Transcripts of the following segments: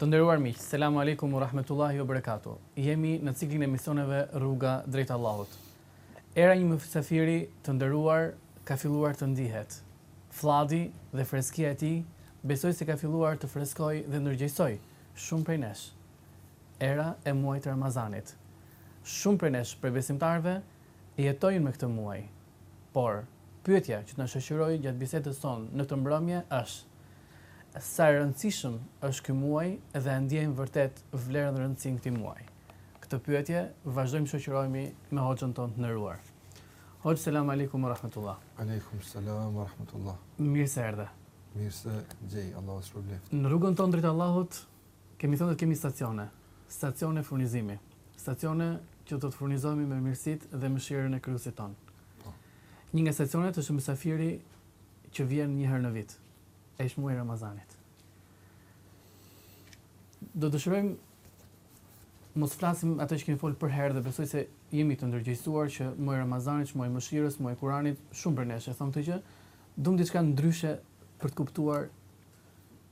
Të nderuar miq, Selamu Alejkum ue Rahmetullahi ue Berekatuhu. Jemi në ciklin e emisioneve Rruga drejt Allahut. Era e një mysafiri të nderuar ka filluar të ndihet. Flladi dhe freskia e tij besoj se ka filluar të freskojë dhe ndërgjegjësojë shumë prej nesh. Era e muajit të Ramazanit. Shumë prej nesh, prej besimtarëve, jetojnë me këtë muaj, Por, pyetja që të na shoqërojë gjatë bisedës sonë në këtë mbrëmje është, Sa i rëndësishëm është ky muaj dhe a ndiejmë vërtet vlerën dhe rëndësinë e këtij muaji? Këtë pyetje vazhdojmë të shoqërohemi me hoxhën tonë të nderuar. Hoxhë, selam alejkum wa rahmetullah. Alejkum selam wa rahmetullah. Mirë se erdhe. Mirë se ju gjej, Allahu të shpërbleftë. Në rrugën tonë drejt Allahut, Kemi thënë do të kemi stacione, stacione furnizimi, stacione që do të furnizohemi me mirësitë dhe mëshirën e Krijuesit tonë. Po. Një nga stacionet është mysafiri që vjen një herë në vit, ai është muaji i Ramazanit. Do dëshirojmë mos flasim atë që kemi folur përherë dhe besoj se jemi të ndërgjegjësuar që muaj Ramazani, që muaj mëshirës, muaj Kuranit, shumë prej nesh e thonë këtë gjë, duam diçka ndryshe për të kuptuar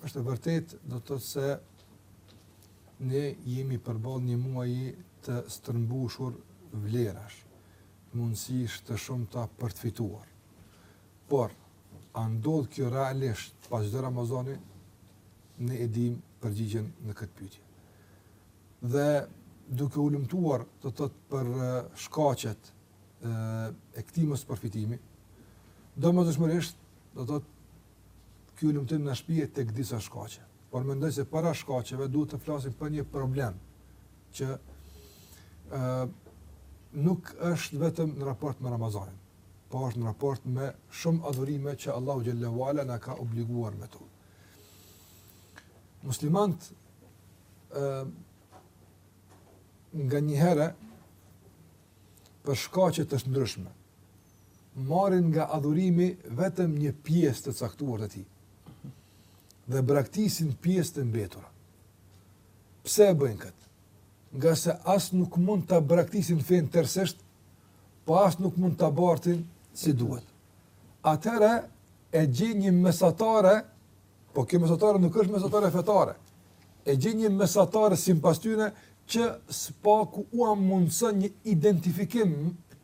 Është e vërtetë, do të thotë se ne jemi përballë një muaji të stërmbushur vlerash, mundësish të shumta për të fituar. Por, a ndodh kjo realisht pas çdo Ramazani? Ne e dimë përgjigjen në këtë pyetje. Dhe duke hulumtuar, do të thotë për shkaqet e këtij mospërfitimi, domosdoshmërisht, do të thotë Ky hulumtim na shpie tek disa shkaqe, por mendoj se para shkaqeve duhet të flasim për një problem që ë nuk është vetëm në raport me Ramazanin, por është në raport me shumë adhurime që Allahu xhele ue ala na ka obliguar me to. Muslimanët ë nganjëherë për shkaqe të ndryshme, marrin nga adhurimi vetëm një pjesë të caktuar të tij dhe braktisin pjesët e mbetura. Pse e bëjnë këtë? Ngase as nuk mund ta braktisin fenë tërësisht, pa po as nuk mund ta bartin si duhet. Atëherë e gjejnë një mesatare, po kjo mesatare nuk është mesatare fetare, e gjejnë një mesatare sipas tyre që së paku ua mundëson një identifikim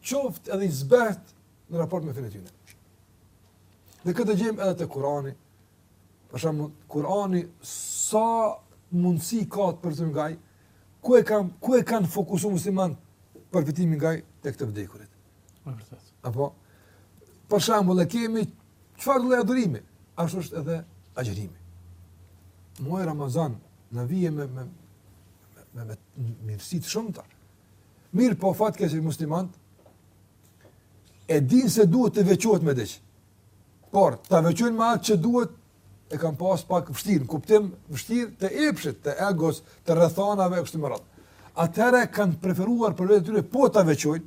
qoftë edhe i zbehtë në raport me fenë e tyre. Dhe këtë e gjejmë edhe te Kurani. Për shembull, Kurani sa mundësi ka të përfitojmë nga ai? Ku e kanë ku e kanë fokusuar muslimanët përfitimin nga ai? Tek të vdekurit. Është e vërtetë. Apo për shembull, e kemi Çfarë lloj adhurimi? Ashtu është edhe agjërimi. Muaji Ramazan na vjen me, me, me, me mirësi të shumta. Mirëpo fatkeqësisht muslimanët, e dinë se duhet të veçohet me diç. Por, ta veçojnë me atë që duhet, e kanë pas pak vështirë, në kuptim vështirë të epshit, të egos, të rrethanave, e kështu me radhë. Atëherë kanë preferuar për vete të tyre, po ta veçojnë,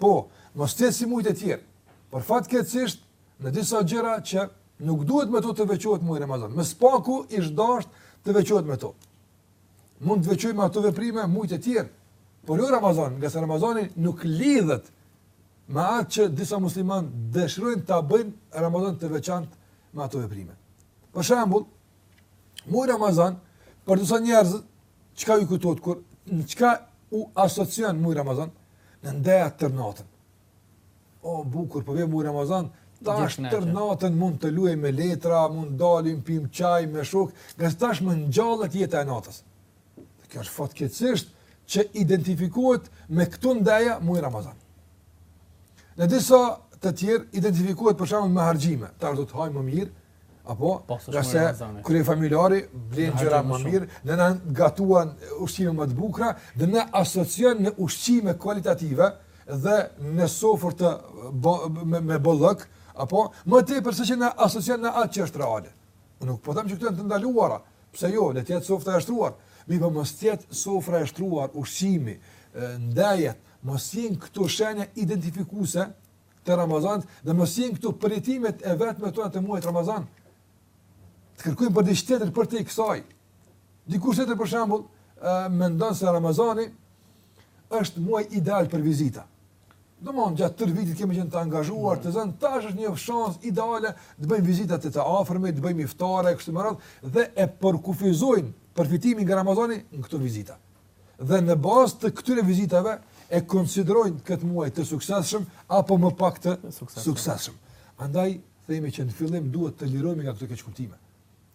Po, mos të jetë si muajt e tjerë. Por fatkeqësisht, në disa gjëra që nuk duhet me to të veçohet muaji Ramazan. Më së paku ish dasht të veçohet me to. Mund t'i veçojnë ato veprime muajt e tjerë, por jo Ramazanin, ngase Ramazani nuk lidhet me atë që disa muslimanë dëshirojnë ta bëjnë Ramazanin të veçantë me ato veprime. Për shembull, muaji Ramazan për disa njerëz Çka ju kujtohet kur në çka u asocion muaji Ramazan? Në ndeja tërë natën. O bukur, po vjen muaji Ramazan, tash tërë natën mund të luaj me letra, mund të dalim të pimë çaj me shokë, gjithashtu më ngjallet jeta e natës. Dhe kjo është fatkeqësisht që identifikohet me këto ndeja muaji Ramazan. Në disa të tjerë identifikohet për shembull me harxhime, tash do të hamë më mirë, Apo, po, ngase kryefamiljari blen gjëra më mirë, nëna gatuan ushqime më të bukura, dhe na asocion në ushqime kualitative dhe në sofër të bo, me, me bollëk, apo, më tepër se që na asocion në atë që është reale. Unë nuk po them që këto janë të ndaluara, pse jo, le të jetë sofra e shtruar, mirëpo mos të jetë sofra e shtruar, ushqimi, ndejet, mos të jenë këto shenja identifikuese, të Ramazanit dhe mos të jenë këto përjetimet e vetme tona të muajit Ramazan. Të kërkojmë për diç tjetër përtej kësaj. Dikush tjetër për shembull mendon se Ramazani është muaj ideal për vizita. Domethënë gjatë tërë vitit kemi qenë të angazhuar, të zënë tash është një shans ideal të bëjmë vizita te të afërmit, të bëjmë iftare kështu me radhë dhe e përkufizojnë përfitimin nga Ramazani në këto vizita. dhe në bazë të këtyre vizitave e konsiderojnë këtë muaj të suksesshëm apo më pak të suksesshëm. Andaj themi që në fillim duhet të lirohemi nga këto keqkuptime.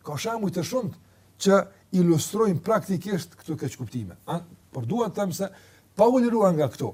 Ka shembuj të shumtë që ilustrojnë praktikisht këto keqkuptime. Ëh, por dua të them se pa u liruar nga këto,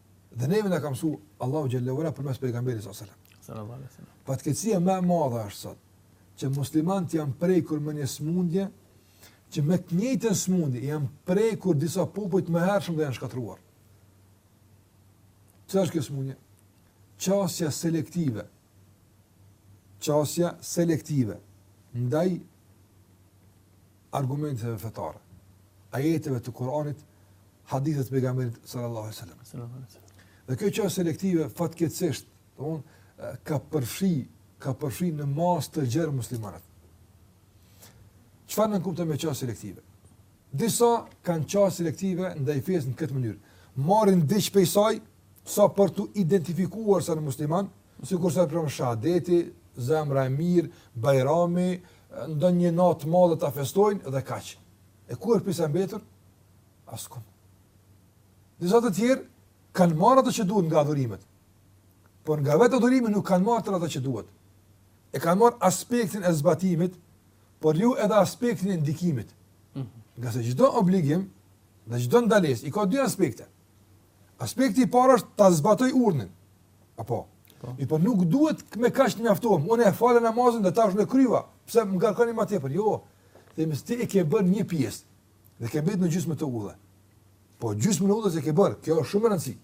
Dhe neve na ka mësu Allahu xhelle ue ala përmes pejgamberit sallallahu alaihi wasallam. Sallallahu alaihi wasallam. Fatkeqësia më e madhe është sot që muslimanët janë prekur me një sëmundje që me të njëjtën sëmundje janë prekur disa popuj të mëhershëm dhe janë shkatërruar. Çfarë është kjo sëmundje? Qasja selektive. Qasja selektive ndaj argumenteve fetare, ajeteve të Kur'anit, hadithet të pejgamberit sallallahu alaihi wasallam. Sallallahu alaihi wasallam. Dhe kjo qasja selektive fatkeqësisht, domthon ka përfshi, ka përfshi në masë të gjerë muslimanët. Çfarë nënkuptojmë me qasje selektive? Disa kanë qasje selektive ndaj fesë në këtë mënyrë. Marrin diç prej saj, sa për t'u identifikuar se janë muslimanë, sikurse për shahadeti, zemra e mirë, bajrami, ndonjë natë të madhe ta festojnë dhe kaq. E ku është pjesa e mbetur? Askund. Disa të tjerë kanë marrë ato që duhet nga adhurimet. Por nga vetë adhurimi nuk kanë marrë ato që duhet. E kanë marrë aspektin e zbatimit, por jo edhe aspektin e ndikimit. Mhm. Ngase çdo obligim dhe çdo ndalesë i ka dy aspekte. Aspekti i parë është ta zbatoj urdhrin. Apo. Po. Mi po nuk duhet me kaq të mjaftohem. Unë e falë namazin dhe tash e kryva. Pse më ngarkoni më tepër? Jo. Domethënë ti e ke bërë një pjesë. Dhe ke mbetë në gjysmë të udhë. Po gjysmën e udhës e ke bërë. Kjo është shumë e rëndësishme.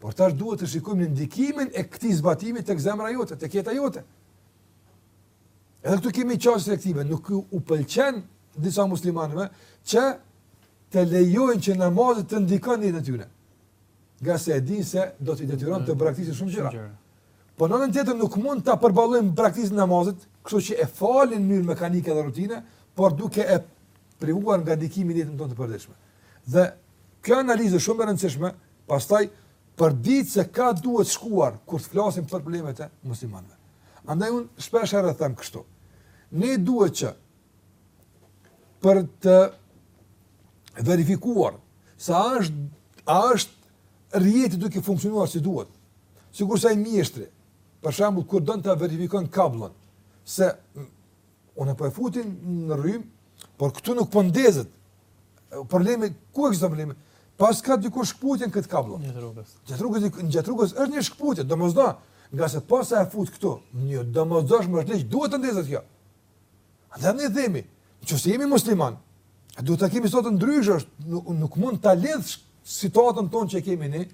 Por tash duhet të shikojmë ndikimin e këtij zbatimi tek zemra jote, tek jeta jote. Edhe këtu kemi qasje selektive, nuk u pëlqen disa muslimanëve që të lejojnë që namazi të ndikon në jetë të tyre. Ngase e dinë se do t'i detyron të braktisin shumë gjëra. Po në anën tjetër nuk mund ta përballojnë braktisjen e namazit, kështu që e falin në mënyrë mekanike dhe rutine, por duke e privuar nga ndikimi në jetën tonë të përditshme. Dhe kjo analizë shumë e rëndësishme, pastaj për të ditë se kah duhet shkuar kur të flasim për problemet e muslimanëve. Andaj unë shpesh herë them kështu. Ne duhet që për të verifikuar se a është a është rrjeti duke funksionuar si duhet. Sikurse ai mjeshtri, për shembull kur don ta verifikon kabllën se Unë po e futin në rrymë, por këtu nuk po ndezet. Problemi ku është problemi? Paska diku shkëputje në këtë kablo. Gjatë rrugës. Gjatë rrugës, gjatë rrugës është një shkëputje, domosdo, ngase posa e fut këtu, në domosdoshmëri duhet të ndezet kjo. Dhe ne themi, nëse jemi muslimanë, a duhet të kemi sot ndryshe, është nuk, nuk mund ta lidhsh situatën tonë që kemi ne,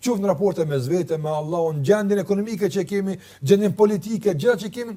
qoftë në raporte me veten, me Allahun, gjendjen ekonomike që kemi, gjendjen politike, gjëra që kemi,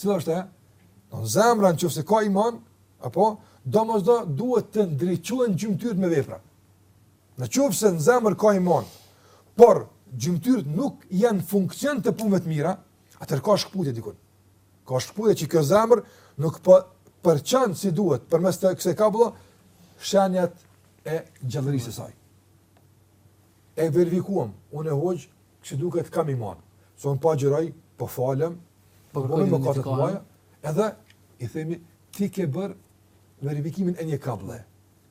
Cila është e? Në po, zemra në qoftë se ka iman, apo, domosdo duhet të ndriçohen gjymtyrët me vepra. Në qoftë se në zemër ka iman, por gjymtyrët nuk janë në funksion të punëve të mira, atëherë ka shkëputje dikun. Ka shkëputje që kjo zemrë nuk po përçon si duhet, përmes kësaj kablle, shenjat e gjallërisë së saj. E verifikuam, unë e hoxhë, si duket kam iman. Se unë po agjëroj, po falem, s'po bëj mëkate të mëdha, edhe i themi ti ke bërë verifikimin e një kable.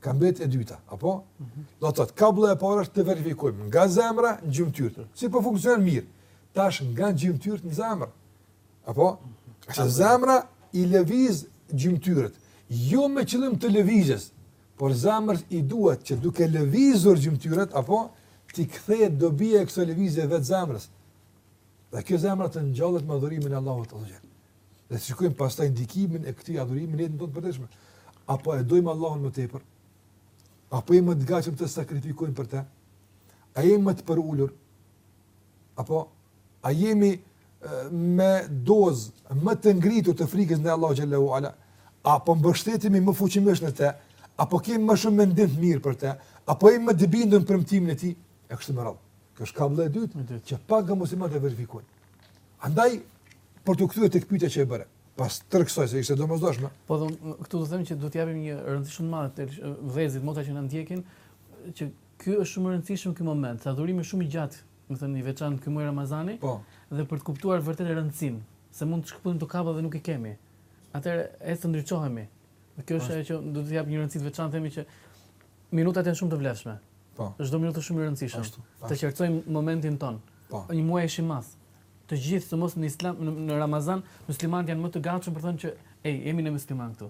Ka mbetë e dyta, apo? Mm -hmm. Do të thotë kabla e parë është të verifikojmë nga zemra në gjymtyrë. Si po funksionon mirë? Tash nga gjymtyrët në zemër. Apo? Se zemra i lëviz gjymtyrët, jo me qëllim të lëvizjes. Por zemrës i duhet që duke lëvizur gjymtyrët, apo, t'i kthehet dobia e kësaj lëvizje vetë zemrës. Dhe kjo zemra të ngjallet me adhurimin e Allahut Azza Jall. Le të shikojmë pastaj ndikimin e këtij adhurimi në jetën tonë të përditshme. A po e dojmë Allahun më tepër? A po jemi më të gatshëm të sakrifikojmë për të? A jemi më të përulur? Apo a jemi me dozë më të ngritur të frikës ndaj Allahut Azza wa Jall? A po mbështetemi më fuqimisht në të? A po kemi më shumë mendim të mirë për të? A po jemi më të bindur në premtimin e tij? E kështu me radhë. Kjo është kabla e dytë që pak nga muslimanët e verifikojnë. Andaj për t'u kthyer tek pyetja që e bëre, pasi vlerësoj se ishte e domosdoshme. Po dhe këtu dua të them që do t'i japim një rëndësi shumë të madhe tek vëllezërit, motrat që na ndjekin, që Ky është shumë i rëndësishëm ky moment, se adhurimi është shumë i gjatë, domethënë i veçantë ky muaj Ramazani, dhe për të kuptuar vërtet rëndësinë, se mund të shkëputim kabllat dhe nuk i kemi. Atëherë ec të ndriçohemi. Dhe kjo është ajo që duhet t'i japë një rëndësi të veçantë, themi që minutat janë shumë të vlefshme. Çdo minutë është shumë e rëndësishme. Të qartësojmë momentin tonë. Një muaj është i madh. Të gjithë, sidomos në Islam, në Ramazan, muslimanët janë më të gatshëm për të thënë që, ej, jemi ne muslimanë këtu.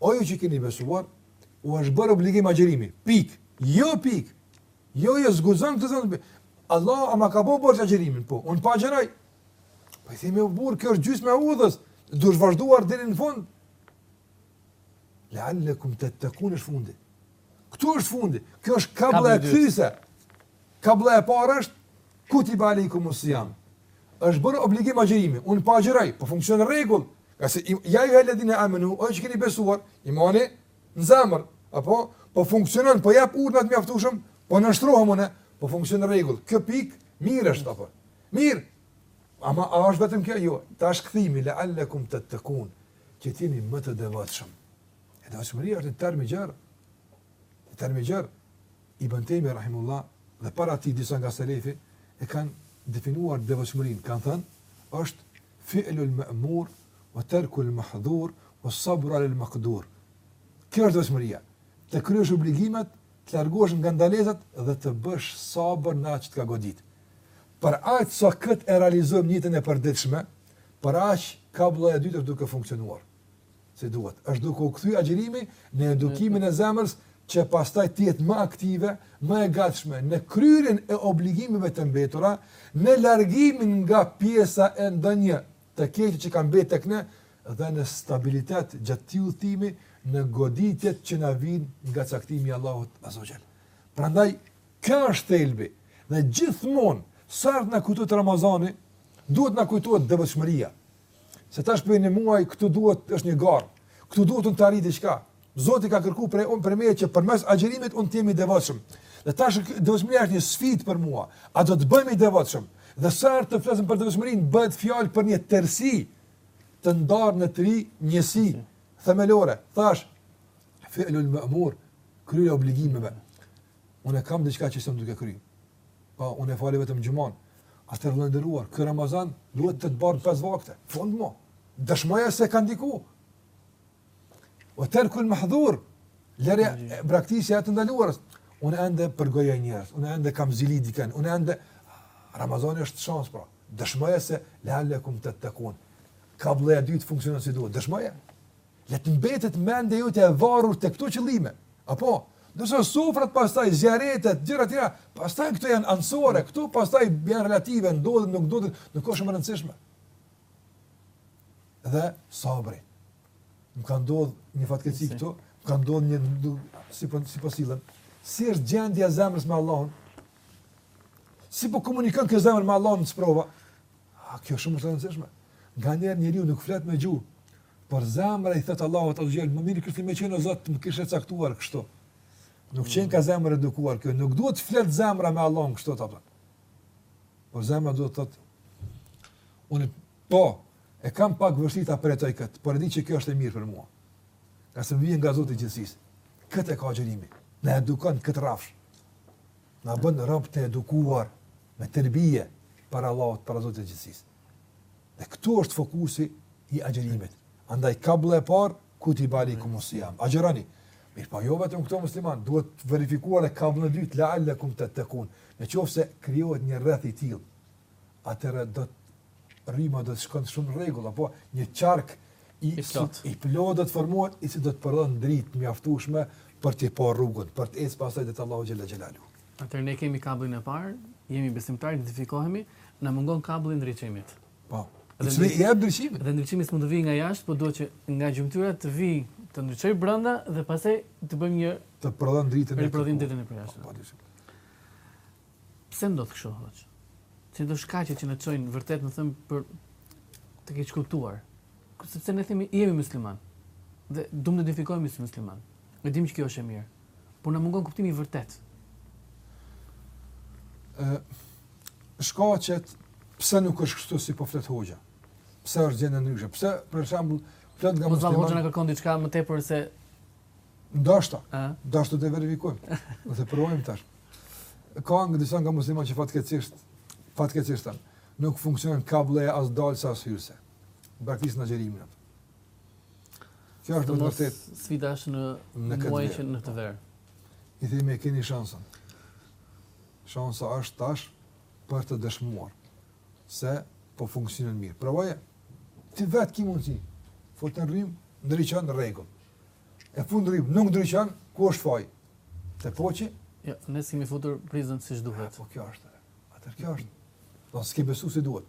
O ju që keni besuar, u është bërë obligim agjërimi. Pik. Jo pik. Jo, jo s'guxon të thotë Allahu ma ka bo borxh agjërimin, po. Unë po agjëroj. Po i themi o burrë, kjo është gjysma e udhës. Duhet vazhduar deri në fund. La'allakum tattaqun është fundi. Këtu është fundi. Kjo është kabla e kthyese. Kabla e parë është kutibe alejkumus-sijam. Është bërë obligim agjërimi. Unë po agjëroj, po funksionon në rregull. Pse, ja ejjuhel-ledhine amenu, o ju që keni besuar, imani në zemër, a po funksionon, po jap urdhrat mjaftueshëm, po nënshtrohem unë, po funksionon në rregull. Kjo pikë mirë është apo. Mirë. Ama a është vetëm kjo? Jo, tash kthimi la'allakum tattaqun, që të jeni më të devotshëm. E devotshmëria është një term i gjerë. Një term i gjerë. Ibn Tejmije rahimehullah dhe para tij disa nga selefi e kanë definuar devotshmërinë, kanë thënë është fi'lul ma'mur wa tarkul mahdhur wa sabr 'ala al-maqdur. Kjo është devotshmëria. Të kryesh obligimet, të largohesh nga ndalesat dhe të bësh sabër në atë që të ka godit. Për aq sa këtë e realizojmë në jetën e përditshme, për aq kabla e dytë është duke funksionuar. si duhet, është duke u kthy agjërimi në edukimin e zemrës që pastaj të jetë më aktive, më e gatshme në kryerjen e obligimeve të mbetura, në largimin nga pjesa e ndonjë të keqe që ka mbetë tek ne dhe në stabilitet gjatë këtij udhëtimi në goditjet që na vijnë nga caktimi i Allahut azza wa jall. Prandaj kjo është thelbi dhe gjithmonë sa herë na kujtohet Ramazani, duhet të na kujtohet devotshmëria, Se tash për një muaj këtu duhet është një garë. Këtu duhet të arrijë diçka. Zoti ka kërkuar prej unë për meje që përmes agjërimit unë të jem i devotshëm. Dhe tash devotshmëria është një sfidë për mua. A do të bëhem i devotshëm? Dhe sa herë të flasim për devotshmërinë, bëhet fjalë për një tërësi të ndarë në tri njësi themelore. Tash fi'lul ma'mur, kryerja e obligimeve. Unë kam diçka që duhet të kryej. Po unë e fali vetëm xhumanë. Atëherë vëlla i nderuar, ky Ramazan duhet të të bën pesë vakte. Fund mo. Dëshmoje se ka ndiku. O terkul mahdhur, lënia, braktisja e të ndaluarës. Unë ende përgojoj njerëz, unë ende kam zili diken, unë ende... Ramazani është shans, pra. Dëshmoje se leal-lekum tettekun. Kablloja e dytë funksionon si duhet. Dëshmoje. Le të mbetet mendja jote e varur te këto qëllime. Apo, ndërsa sofrat pastaj zijaretet, gjëra të tjera, pastaj këto janë anësore, këto pastaj janë relative, ndodhin, nuk ndodhin, nuk është shumë e rëndësishme. Dhe sabri. Më ka ndodhur një fatkeqësi këtu, më ka ndodhur një, si po si po sillem. Si është gjendja e zemrës me Allahun? Si po komunikon kjo zemër me Allahun në sprova? A kjo shumë është e rëndësishme. Nganjëherë njeriu nuk flet me gjuhë, por zemra i thotë Allahut atë gjelë, më mirë kishte me qenë o Zot, të më kishe caktuar kështu. Nuk qenka zemër e edukuar kjo, nuk duhet të flet zemra me Allahun kështu të apëtën. Por zemra duhet të thotë, unë po, e kam pak vështirë ta përjetoj këtë, por e di që kjo është e mirë për mua. Ngase më vjen nga Zoti i gjithësisë. Këtë e ka agjërimi, na edukon në këtë rafsh. Na bën robër të edukuar, Me terbije para Allahut, para Zotit të gjithësisë. Dhe këtu është fokusi i agjërimit. Andaj kablla e parë kutibe alejkumus-sijam. Agjëroni. Mirëpo jo vetëm këtu musliman, duhet të verifikohet kablla e dytë leal-lekum tettekun. Në qoftë se krijohet një rreth i tillë, atëherë do të rryma do të shkon shumë në rregull, apo një qark i i plot. I plot do të formohet i cili do të prodhon dritë mjaftueshme për të parë rrugën, për të ecë pastaj te Allahu xhel-le xhelaluhu. Atëherë ne kemi kabllin e parë, jemi besimtarë, identifikohemi, na mungon kablli i ndriçimit. Po. Dhe ne ja ndriçimit. Dhe ndriçimi s'mund të vijë nga jashtë, por duhet që nga gjymtyrët të vijë, të ndriçojë brenda dhe pastaj të bëjmë një të prodhon dritën e prodhim dritën e përjashtë. Po, po, Pse ndodh kështu hoç? Cilat shkaqet që na çojnë vërtet, me thënë për të keqkuptuar. Sepse ne themi jemi muslimanë. Dhe duam të identifikohemi si muslimanë. Ne dimë që kjo është e mirë. por na mungon kuptimi i vërtetë. Ë shkaqet pse nuk është kështu si po flet hoxha? Pse është gjendja ndryshe? Pse për shembull flet nga musliman? Po hoxha na kërkon diçka më tepër se ndoshta. Ndoshta do të verifikojmë. Do të provojmë tash. Ka nga disa nga muslimanët që fatkeqësisht fatkeqësisht tani nuk funksionon kablli as dalës as hyrës. Braktisin agjërimin atë. Kjo është vërtet sfida është në në këtë muaj që në këtë verë. I themi e keni shansën. Shansa është tash për të dëshmuar se po funksionon mirë. Provoje ti vetë ki mundësi. Po të agjërimi ndriçon, n'rregull. E agjërimi nuk ndriçon ku është faji. Te poçi? Jo, ja, ne s'e kemi futur prizën siç duhet. Po kjo është. Atë kjo është. Po s'ke besu si duhet.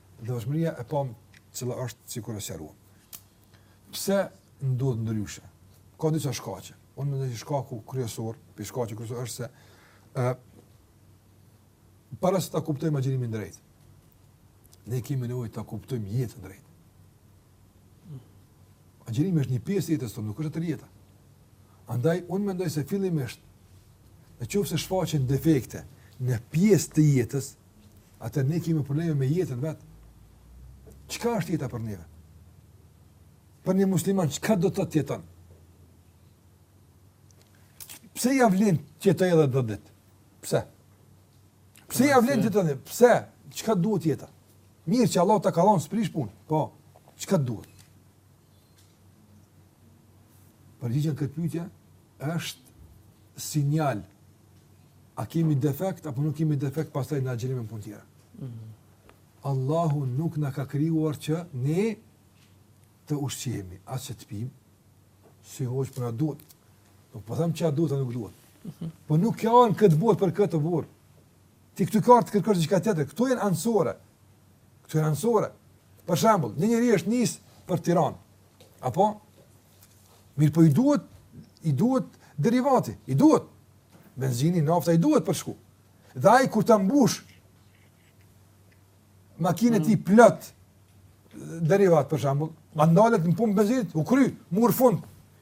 Ndershmëria e pamë cila është sikur e sqaruam. Pse ndodh ndryshe? Ka disa shkaqe. Unë mendoj se shkaku kryesor, por shkaku kryesor është se ë para se ta kuptojmë agjërimin drejt. Ne kemi nevojë ta kuptojmë jetën drejt. Agjërimi është një pjesë e jetës tonë, nuk është tërë jeta. Andaj unë mendoj se fillimisht në qoftë se shfaqen defekte në pjesë të jetës, atëherë ne kemi probleme me jetën vetë. Çka është jeta për neve? Për një musliman, çka do të thotë jeta? Pse ja vlen që të jetë edhe do ditë? Pse? Pse ja vlen që të jetë edhe? Pse? Çka duhet jeta? Mirë që Allahu ta ka dhonë, s'prish punë. Po, çka duhet? Përgjigja në këtë pyetje është sinjal A kemi defekt apo nuk kemi defekt pastaj në agjërim e punë të tjera. Mm -hmm. Allahu nuk na ka krijuar që ne të ushqehemi, as që të pimë, si hoxhë por po na duhet. Po po them që a duhet a nuk duhet. Mm -hmm. Po nuk ka ardhë n'këtë botë për këtë punë. Ti këtu ke ardhë të kërkosh diçka tjetër, këto janë anësore. Këto janë anësore. Për shembull, një njeri është nisë për Tiranë. Apo? Mirë po i duhet, i duhet derivati, i duhet. Benzini, nafta, i duhet për shku. Dhe ai kur të mbush makinën ti me plot derivat për shembull, ma ndalet në pumpë benzinit, u kry, mur fund.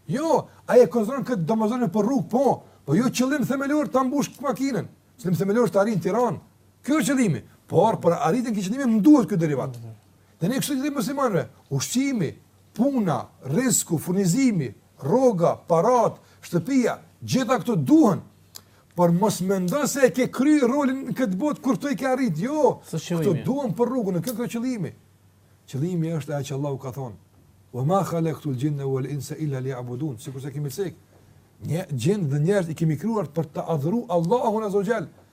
Jo, ai e konsideron këtë domosdo për rrugë, po, po jo qëllim themelor ta mbush makinën. Qëllim themelor është të arrijë në Tiranë. Ky është qëllimi. Por për arritjen e këtij qëllimi më duhet ky derivat. Dhe ne kështu i themi muslimanëve, ushqimi, puna, risku, furnizimi, rroga, paratë, shtëpia, gjitha këto duhen, por mos mendo se e ke kryer rolin në këtë botë kur këto i ke arrit. Jo, këto duhen për rrugën, nuk është qëllimi. Qëllimi është ajo që Allahu ka thonë: "Wa ma khalaqtul jinna wal insa illa liya'budun." Sikur se kemi cek. Xhinët dhe njerëz i kemi krijuar për të adhuru Allahun azza wa jall.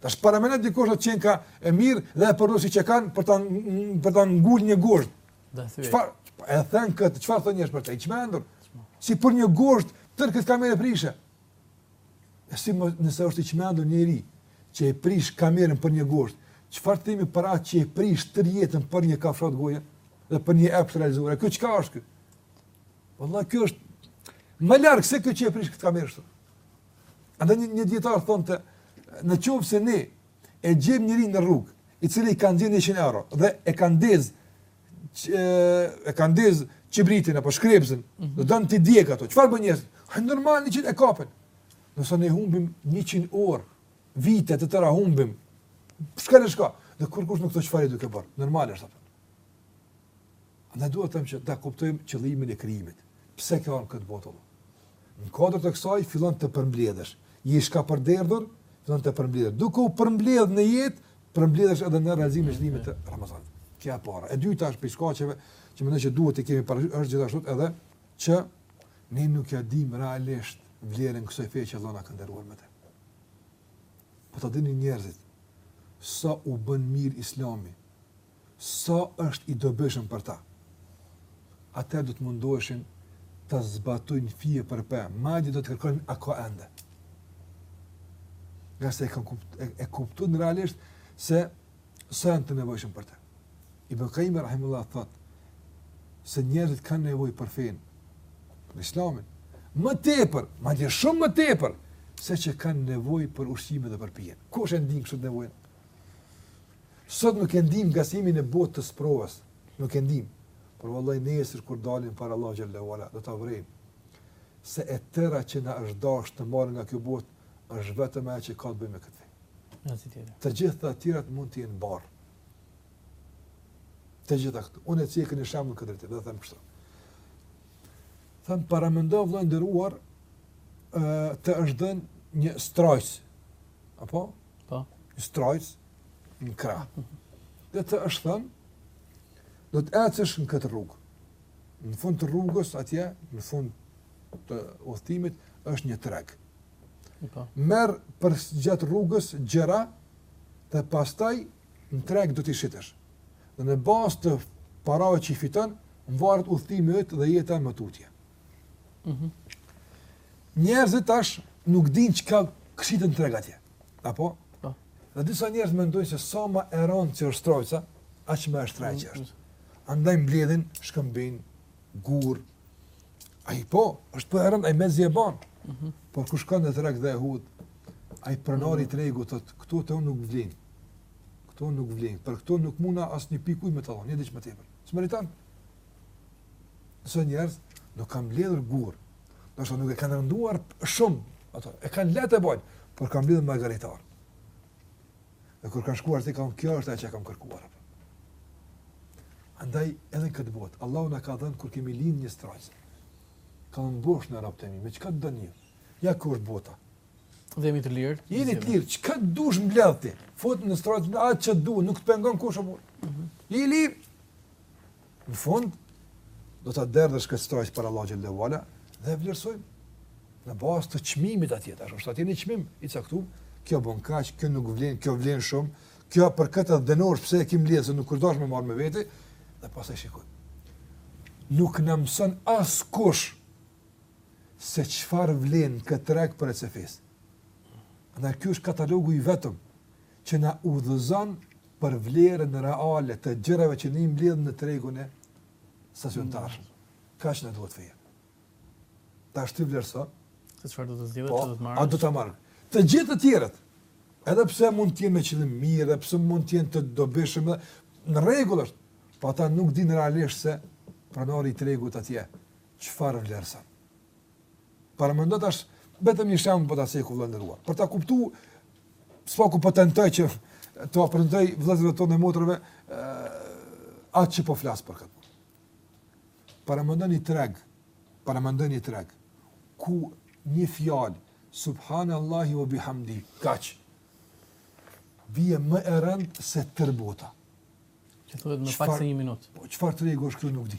Tash para mene dikush do ta kish ta merr dhe e përdor si çekan për ta për ta ngul një gozh. Çfarë po e thën këtë? Çfarë thon njerëz për të çmendur? Si për një gozh tërë këtë kamerë prishë. E si më, nëse është i çmendur njëri që e prish kamerën për një gozh, çfarë themi për atë që e prish tërë jetën për një kafshë goje dhe për një epsh realizuar? Ky çka është ky? Valla ky është më larg se ky që e prish këtë kamerë. Andaj një, një dijetar thonte, në qoftë se ne e gjejmë njeri në rrugë, i cili i ka nxjerrë 100 euro, dhe e ka ndezë çi, e ka ndezë qibritin, apo shkrepsën, mm -hmm. dhe don t'i djekë ato, çfarë bën njerëzit? A je normal që e kapin. Nëse ne humbim 100 orë, vite të tëra humbim, shkel e shko, dhe kurrkush nuk të çfarë je duke bërë, normal është apo. Ne duhet të them që ta kuptojmë qëllimin e krijimit. Pse ke ardhur këtë botë? Në kuadër të kësaj fillon të përmbledhesh. Je i shkapërderdhur, fillon të përmbledhesh. Duke u përmbledh në jetë, përmbledhesh edhe në realizimin e qëllimit të Ramazanit. Kjo e para. E dyta është prej shkaqeve që mendoj që duhet të kemi parasysh gjithashtu edhe që ne nuk ja dimë realisht vlerën kësaj feje që Allah na ka nderuar me të. Po ta dinin njerëzit sa u bën mirë Islami sa është i dobishëm për ta, atëherë do të mundoheshin ta zbatojnë fije për pe, madje do të kërkonin a ka ende. Ngase e kanë kuptuar e, e kuptuan realisht se sa janë të nevojshëm për të. Ibn Qayyim rahimullahu thot se njerëzit kanë nevojë për fenë, për Islamin, më tepër, madje shumë më tepër se ç' kanë nevojë për ushqime dhe për pije. Kush e ndin këtë nevojë? Sot nuk e ndijmë ngase jemi në botë të sprovës, nuk e ndijmë. Por vëllai nesër kur dalim para Allahut xhelle ve ala, do ta vrejmë se e tëra që na është dashur të marrim nga kjo botë është vetëm ajo që ka të bëjë me këtë. Asgjë tjetër. Të gjitha të tjerat mund të jenë barrë. Të gjitha këto. Unë e cek një shembull në këtë drejtim, do ta them kështu. Them paramendo vëlla i nderuar, ë të është dhënë një strajcë. Apo? Po. Një strajcë në krah. Dhe të është thënë, do të ecësh në këtë rrugë. Në fund të rrugës atje, në fund të udhëtimit është një treg. Po. Merr përgjatë rrugës gjëra dhe pastaj në treg do t'i shitësh. Dhe në bazë të parave që i fiton, mvaret udhëtimi yt dhe jeta më tutje. Njerëzit tash nuk din çka shitet në treg atje. Apo? Po. Dhe disa njerëz mendojnë se sa ma e rëndë që është strajca, aq ma e shtrejtë është. Andaj mbledhin, shkëmbinj, gurë, ai po, është po e rëndë, ai mezi e banë. Mm -hmm. Por kur shkon në treg dhe e hudh, ai pronari mm -hmm. tregut, thotë këto te unë nuk vlejnë. Këto nuk vlejnë, për këto nuk muna as një pikë ujë me të dhonë, jo diç më tepër. S'e meriton, Disa njerëz nuk kanë mbledhur gurë, ndoshta nuk e kanë rënduar shumë, ata e kanë lehtë e bajnë, por kanë mbledhur margaritarë. Dhe kur kanë shkuar aty u kanë kjo është ajo që kam kërkuar. Andaj edhe në këtë botë Allahu na ka dhënë kur kemi lind një strajcë. Ka thënë mbushni robt e mi, me çka të doni? Ja ku është bota. Dhe jemi të lirë. Jemi të lirë, çka të dush mbledh ti? Fute në strajcë, atë që du, nuk të pengon kush apo. Mhm. I lirë, Në fund, do ta derdhësh këtë strajcë para Allahut xhelle ve ala dhe vlerësohet në bazë të çmimit atje, tash është atje një çmim i caktum, kjo bon kaq, kjo nuk vlen, kjo vlen shumë, kjo për këtë edhe dënohesh pse e ke mbledhë, se nuk ka dashtë me marrë me vete, dhe tash shiko. Nuk na mëson askush se çfarë vlen në këtë treg përveç fesë. Kjo është katalogu i vetëm, që na udhëzon për vlerën reale të gjërave që ne i mbledhim në tregun në stacionin e ardhshëm. Kaq na duhet feja. Tash ti vlerëso. Se çfarë do të zgjedhësh, po, do ta marrësh a s'do ta marrësh. Të gjithë të tjerët, edhe pse mund të jenë me qëllim mirë, edhe pse mund të jenë të dobishëm, në rregull është, po ata nuk dinë realisht se pronari i tregut atje çfarë vlerëson. Paramendo tash vetëm një shembull po ta sjell këtu vëlla i nderuar. Për ta kuptuar së paku po tentoj që t'ua prezantoj vëllezërve tanë motrave atë që po flas për këtë. Paramendo një treg, paramendo një treg ku një fjalë subhanallahi wa bihamdi kaq vjen më e rëndë se tërë bota. E thotë më pak se një minutë. Po çfarë tregu është këtu nuk di.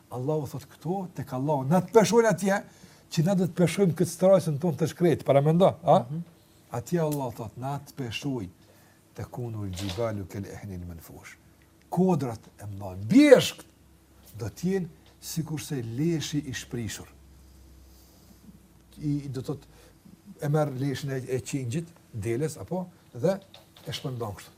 Allahu thotë këtu tek Allahu, na të peshojnë atje që na do të peshojmë këtë strajsën tonë të shkretë, paramendo, a? Mm -hmm. Atje Allahu thotë na të peshoj tekunul xhibalu kel ihnil menfush. Kodrat e mëdha, bjeshkët, do t'jenë sikurse leshi i shprishur. Do të thotë e merr leshin e, e qingjit, deles, apo, dhe e shpërndan kështu.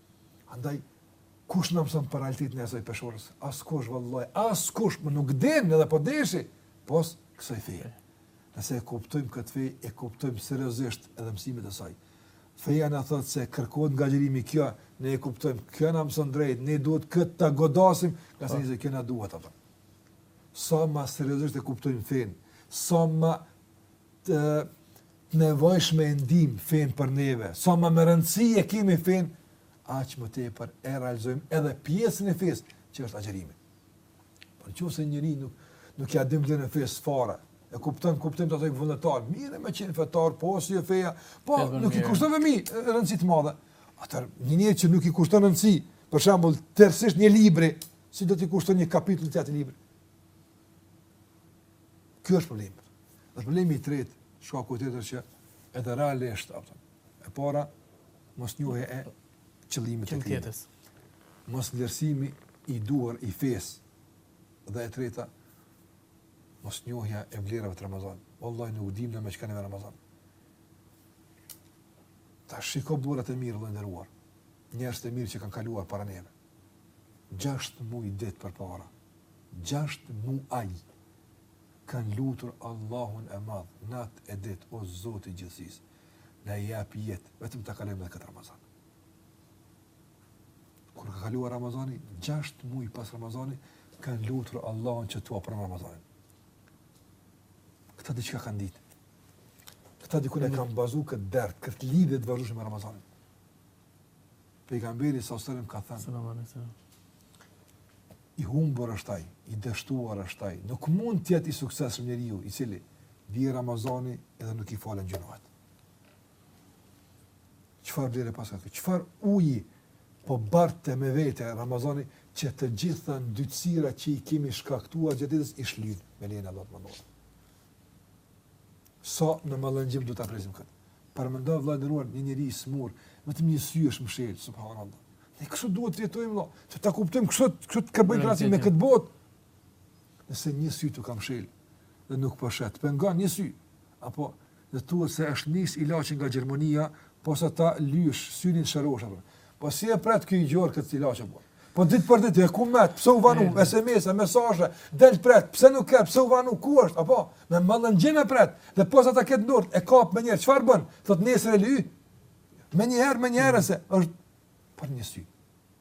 Andaj, kush na mëson për realitetin e asaj peshorës? Askush, vëlla, askush, ma nuk din edhe po deshi, pos kësaj feje. Nëse e kuptojmë këtë fe, e kuptojmë seriozisht edhe mësimet e saj. Feja na thotë se kërkohet nga agjërimi kjo, ne e kuptojmë, kjo na mëson drejt, ne duhet këtë ta godasim, ngase një se kjo na duhet, kupton. Sa ma seriozisht e kuptojmë fenë, sa ma të nevojshme e ndim fenë për neve, sa më me rëndësi e kemi fenë, aq më tepër e realizojmë edhe pjesën e fesë, që është agjërimi. Por në qoftë se njeri nuk, nuk ia di vlerën fesë fare, e kupton kuptim të thatë vullnetar, mirë me qenë fetar, po si e feja, po Edhe nuk i kushton themi rëndësi të madhe. Atëherë, një njeri që nuk i kushton rëndësi, për shembull, tërësisht një libri, si do t'i kushton një kapitulli të atij libri? Ky është problemi. Dhe problemi i tretë, shkaku i tretë që edhe realisht apo e para mosnjohja e qëllimit të jetës. Mosvlerësimi i duhur i fesë. Dhe e treta, mosnjohja e vlerave të Ramazanit. Wallahi nuk dimë ne çka kemi në Ramazan. Pa shiko burrat e mirë vëlla i nderuar. Njerëz të mirë që kanë kaluar para neve. Gjashtë muj ditë përpara, gjashtë muaj kanë lutur Allahun e Madh natë e ditë, O Zot i Gjithësisë, na jep jetë, vetëm ta kalojmë edhe këtë Ramazan. Kur ka kaluar Ramazani, gjashtë muaj pas Ramazanit, kanë lutur Allahun që t'ua pranon Ramazanin. Këta diçka kanë ditë. Këta diku e kanë bazuar këtë dert, këtë lidhje të vazhdueshme me Ramazanin. Pejgamberi alejhi selam ka thënë. Selam alayhi. I humbur është ai, i dështuar është ai. Nuk mund të jetë i suksesshëm njeriu i cili vjen Ramazani edhe nuk i falen gjynahet. Çfarë vlere paska? Çfarë uji po bartka me vete Ramazani që të gjitha ndytësira që i kemi shkaktuar gjatë jetës i shlyn me lejen e Allahut më Sa me mallëngjim duhet ta presim këtë? Paramendo vëlla i nderuar një njeri i smur, vetëm një sy është mshel, subhanallahu. Ne kështu duhet të jetojmë vëlla, që ta kuptojmë kështu, kështu të bëjmë krahasim me këtë botë. Nëse një sy t'u ka mshel dhe nuk po sheh, pengon një sy. Apo dhe thuhet se është nis ilaçi nga Gjermania, posa ta lysh syrin shërosh apo. Po si e pret ky gjor këtë ilaç apo? Po ditë për ditë, ku met, pse u vanu, mm. SMS, mesazhe, del pret, pse nuk ke, pse u vanu, ku është, apo, me mallëngjim e pret, dhe posa ta ketë në dorë, e kap menjëherë, çfarë bën, thot nesër e lyj, menjëherë, menjëherë, mm. se është, për një sy,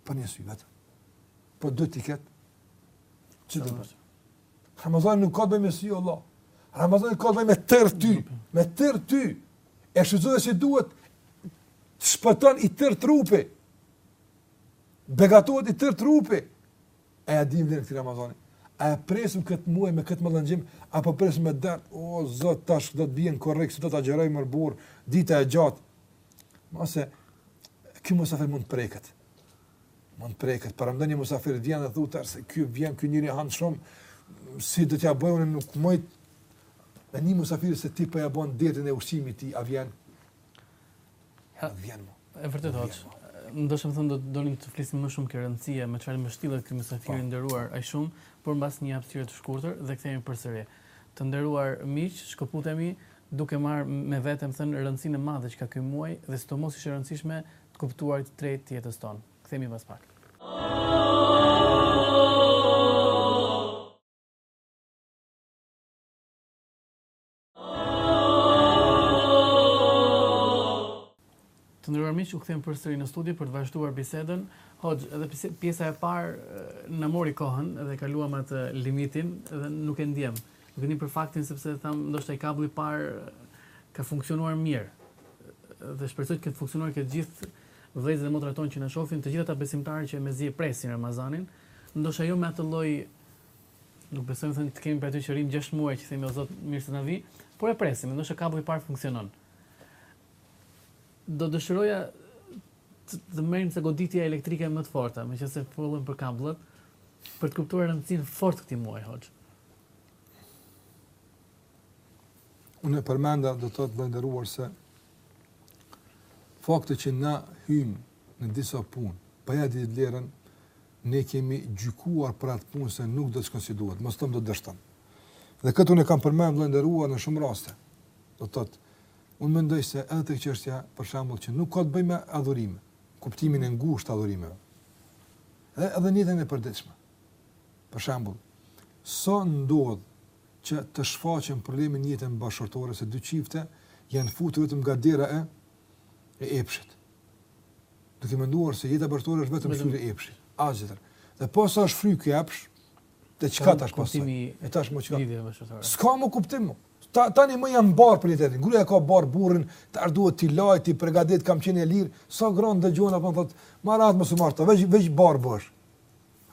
për një sy, vetëm, po do t'i ketë, që dhe përse, Ramazani nuk ka të bëjë me sy, Allah, Ramazani ka të bëjë me tërë ty, me tërë ty, e shfrytëzove si duhet, të shpëton i tërë trupi, Begatohet i tërë trupi. A ja dim vlerën e këtij Ramazani? A e presim këtë muaj me këtë mallëngjim, apo presim me dert, o, zot, tash do të bjen korrik, si do të agjeroj mërë burë, dita e gjatë. Ama se ky musafir mund të preket. Mund të preket. Paramendo një musafir vjen dhe thu, se ky vjen, ky njeri han shumë, si do t'ja bëjë unë nuk mëjt, e ndin musafiri se ti për po e bën dertin e ushqimit, a vjen? Nuk vjen më. E vërtetë hoxhë. Ndoshta me thënë do të donim të flisim më shumë te rëndësia, me çfarë mbështillet ky mysafir i nderuar aq shumë, por mbas një hapësire të shkurtër dhe kthehemi përsëri. Të nderuar miq, shkëputemi duke marrë me vete me thënë rëndësinë e madhe që ka ky muaj dhe sidomos ishte e rëndësishme të kuptuarit drejt të jetës tonë. Kthehemi pas pak. Të nderuar miq, u kthyem përsëri në studio për të vazhduar bisedën. Hoxhë, edhe pjesa e parë na mori kohën dhe kaluam atë limitin dhe nuk e ndjemë. Nuk e ndjemë për faktin sepse thamë ndoshta ai kablli i parë ka funksionuar mirë. Dhe shpresoj të ketë funksionuar te të gjithë vëllezërit dhe motrat tona që na shohin, të gjithë ata besimtarë që mezi e presin Ramazanin, ndoshta jo me atë lloj Nuk besoj me thënë të kemi për ty që rrim 6 muaj që themi o zot mirë se na vjen, por e presim, ndoshta është kablli i parë funksionon. Do dëshiroja të, të merremi me goditje elektrike më të forta, meqenëse folëm për kabllot, për të kuptuar rëndësinë fort këtij muaji, hoxhë. Unë e përmenda do të thotë i nderuar se fakti që na hymë në disa punë, pa ia ditë vlerën, Ne kemi gjykuar për atë punë se nuk do të shkon si duhet, mos them do të dështon. Dhe këtë unë e kam përmend vëlla i nderuar në shumë raste. Do të thotë, unë mendoj se edhe tek çështja për shembull që nuk ka të bëjë me adhurim, kuptimin e ngushtë të adhurimeve. Edhe edhe në jetën e përditshme. Për shembull, sa ndodh që të shfaqen probleme në jetën bashkëshortore se dy çifte janë futur vetëm nga dera e e epshit. Duke menduar se jeta bashkëshortore është vetëm fryt e epshit, asgjë tjetër. Dhe posa është shfry ky epsh, të çka tash po kuptimi e tash më çka. S'ka më kuptim. Ta, tani më jan barrë për njëri-tjetrin. Gruaja ka barrë burrin, ta duhet t'i laj, t'i përgatit, kam qenë e lirë. Sa gra dëgjon apo thotë, "Motra mos u marto, veç veç barrë bosh."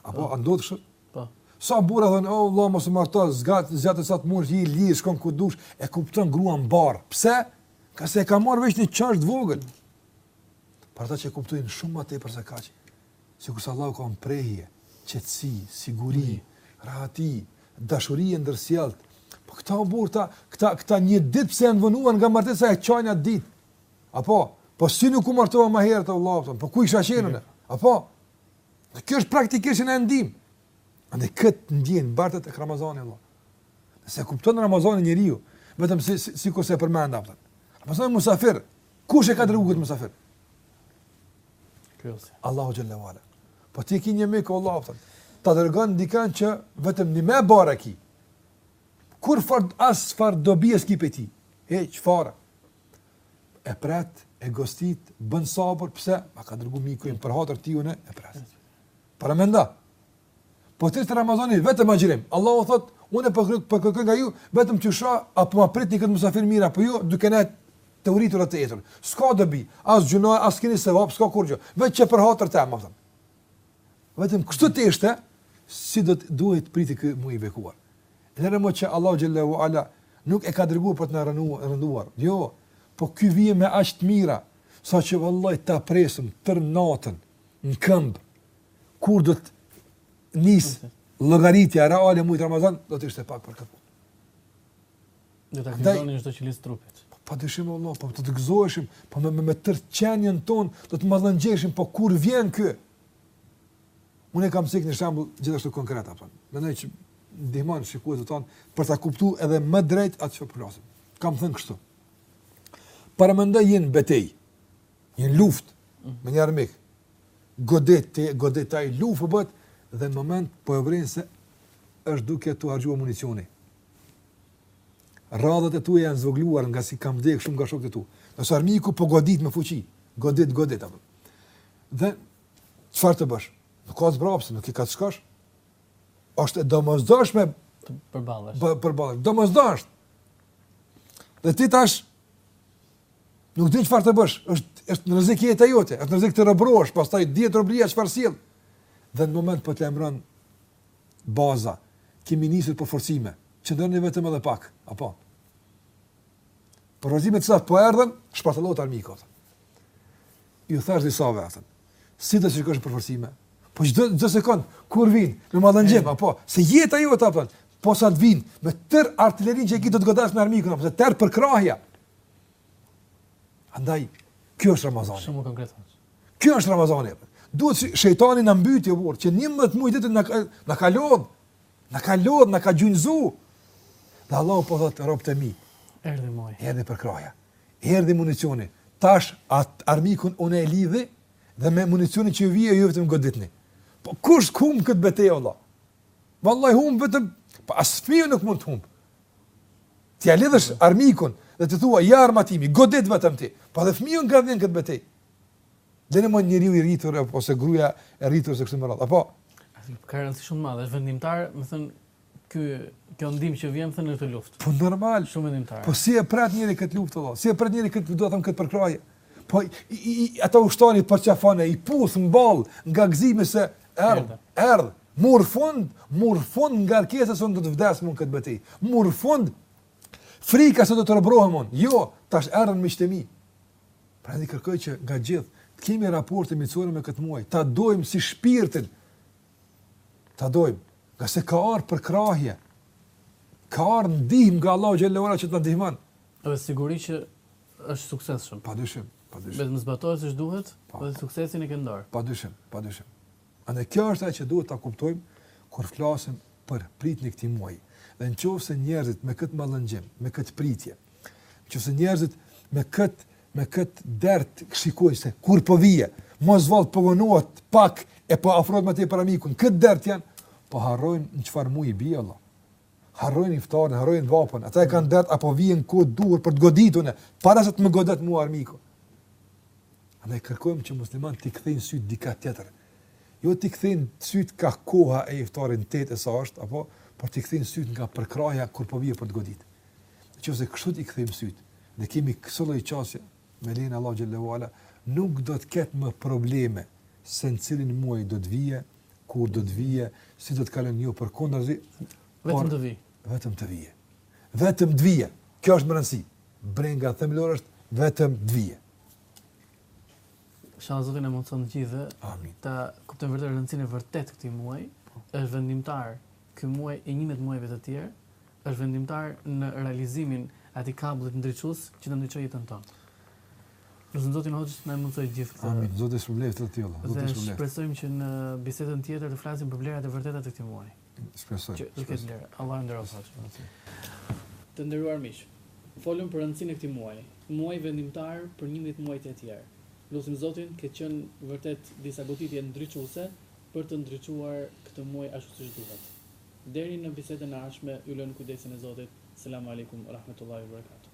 Apo a ndodh kështu? Po. Sa burra thon, "O vëlla mos u marto, zgat zgjatë sa të mund, je i lirë, shkon ku dush." E kupton gruan barrë. Pse? Ka se e ka marrë veç një çast të vogël. Për ata që e kuptojnë shumë më tepër se kaq, sikurse vëlla ka prehje, qetësi, siguri, mm. rahati, dashuri e ndërsjellë. Po këta burrë, këta, këta, këta një ditë pse janë vonuar nga martesa e qajnë atë ditë. Apo, po si nuk u martova më herët vëlla, po ku paskam qenë? Apo, kjo është praktikisht e ndihm. Andaj këtë ndjenjë barte te Ramazani, vëlla. Nëse kupton Ramazanin njeriu, vetëm si, si, sikurse e përmenda, po them. Ramazani musafir, kush e ka dërgu këtë musafir? Krijuesi. Allahu Xhelle ve ala. Po ti ki një mik, vëlla, po them. Ta dërgon dikan që vetëm një barrë e ki. Kurrfarë, asfarë dobie s'ki pej tij. E, çfarë. E pret, e gostit, bën sabër, pse? Ma ka dërgu miku jem, për hatër tij unë, e pret. Paramendo. Po t'ishte Ramazani vetëm agjërim. Allahu thot, unë po po kërkoj nga ju vetëm të shoh a po ma pritni këtë mysafir mirë apo jo, duke ndejt uritur e të etur. S'ka dobi, as gjuna, as keni sevap, s'ka kurrgjo. Vetëm që për hatër tem. Vetëm kështu të ishte, si do të duhet pritej ky muaj i bekuar. Lëre më që Allahu xhelle ve ala nuk e ka dërguar për të na rënuar, rënduar. Jo, po ky vjen me aq të mira, saqë vëlla ta presim tërë natën. në këmbë, kur do të nisë llogaritja reale muaji Ramazan, do të ishte pak për këtë punë. Në të këndoni një shdo që lis e trupit. Po, pa dyshim vallah, po të të gëzoheshim, po me, me, me tërë qenjen tonë, do të mallëngjeheshim, po kur vjen kjo? Unë e kam cekë një shambull gjithashtu konkret, po. me një që ndihmon shikuesit tanë, për ta kuptu edhe më drejt atë që po flasim. Kam thënë kështu. Paramendoje një betejë, Një luftë me një armik. Godet ti, godet ai, luftë po bëhet dhe në moment po e vëren se është duke t'u harxhuar municioni. Radhët e tu janë zvogëluar ngase kanë vdek shumë nga shokët e tu. Ndërsa armiku po godit me fuqi, godit, godit, apo. Dhe, çfarë të bësh? Nuk ka të zbrapsë, nuk ke ka të shkosh. Është e domosdoshme... Përballesh. Përballesh, domosdo. Dhe ti tash, Nuk din çfarë të bësh, është është në rrezik jeta jote, është në rrezik të robërohesh, pastaj dihet robëria çfarë sjell. Dhe në moment po të lajmëron baza, kemi nisur përforcime, qëndroni vetëm edhe pak, apo. Përforcimet sapo erdhën, shpartallohet armiku. Ju thash disa vetëm. Si do të shikosh përforcimet? Po çdo çdo sekond kur vin, me mallëngjim apo se jeta jote apo posa të vin me tërë artilerinë që e ke do të godasim armikun apo se tërë përkrahja. Andaj, kjo është Ramazani. Shumë konkret. Kjo është Ramazani. Dihet se shejtani na mbyti apo që 11 muaj dit na na ka lodh. Na ka lodh, na ka gjunjëzu. Dhe Allahu po thotë robtë e mi. Erdhi muaj. Erdhi përkrahja. Erdhi municioni. Tash at armikun unë e lidhi dhe me municionin që vjen ju vetëm goditni. Po kush humb kët betejë vallah? Vallahi humb vetëm, po po, as fëmiu nuk mund të humb. T'ia lidhësh armikun dhe t'i thua ja armët timi, godit vetëm ti. Po dhe fëmiu ngadhjen këtë betejë. Dhe ne mund njeriu i rritur apo ose gruaja e rritur e kështu me radhë. Apo ka rëndësi shumë të madhe, është vendimtar, me thënë ky kjo ndihmë që vjen dmth në këtë luftë. Po normal, shumë vendimtar. Po si e pret njeriu këtë luftë valla? Si e pret njeriu këtë do të them këtë përkrahje? Po i, i, ata ushtarët i përqafon e i puth n'ballë nga gëzimi se erdh, erdh. Mori fund, mori fund ngarkesa se unë do të vdes unë në këtë betejë. Mori fund frika se do të robrohem unë. Jo, tash erdhën miqtë e mi. Prandaj kërkohet nga të gjithë të kemi raporte miqësore me këtë muaj, ta dojmë si shpirtin. Ta dojmë, ngase ka ardhur përkrahje. Ka ardhur ndihmë nga Allahu xhelle ve ala që të na ndihmon. Është e sigurt që është e suksesshme. Padyshim, padyshim. Vetëm zbatohet siç duhet, po. dhe suksesin e ke në dorë. Padyshim, padyshim. Andaj kjo është ajo që duhet ta kuptojmë kur flasim për pritjen e këtij muaji. Dhe në qoftë se njerëzit me këtë mallëngjim, me këtë pritje, në qoftë se njerëzit me këtë me këtë dert shikojnë se kur po vije, mos vallë të po vonohet pak e po afrohet më tepër armiku, këtë dert kanë, po harrojnë në çfarë muaji bie Allah. Harrojnë iftarin, harrojnë vapën, ata e kanë dert a po vjen kur duhet për të goditur, para se të më godet mua armiku. Andaj kërkojmë që muslimanët të kthejnë sytë diçka tjetër. Jo të kthejnë sytë ka koha e iftarit tetë sa është, apo por të kthejnë sytë nga përkrahja kur po vije për të godit. Në qoftë se kështu i kthejmë sytë, ne kemi kësi lloj qasje me lejen Allah xhel-le ve ala, nuk do të ketë më probleme se në cilin muaj do të vije Kur do të vije, si do të kalojë jo përkundazi, vetëm të vijë. Vetëm të vijë. Vetëm të vijë. Kjo është me rëndësi. Brenga themelore është vetëm të vijë. Inshallah Zoti na mundëson të gjithëve. Amin. Ta kuptojmë vërtet rëndësinë e vërtetë të këtij muaji. Është vendimtar ky muaj e 11 muajve të tjerë. Është vendimtar në realizimin e atij kabllit ndriçues që do të ndriçojë jetën tonë. Lusim Zotin Hoxhë na e mundësojë gjithë këtë. Amin. Zoti shpërbleftë të tilla. Zoti shpërbleftë. Shpresojmë që në bisedën tjetër të flasim për vlerat e vërteta të këtij muaji. Shpresoj. Që të ketë vlerë. Allahu ju nderoftë. Të nderuar miq, folëm për rëndësinë e këtij muaji, muaj vendimtar për njëmbëdhjetë muajt e tjerë. Lusim Zotin të kenë qenë vërtet disa goditje ndriçuese për të ndriçuar këtë muaj ashtu siç duhet. Deri në bisedën e ardhshme ju lë në kujdesin e Zotit. Selam Alejkum Rahmetullahi Berekatu.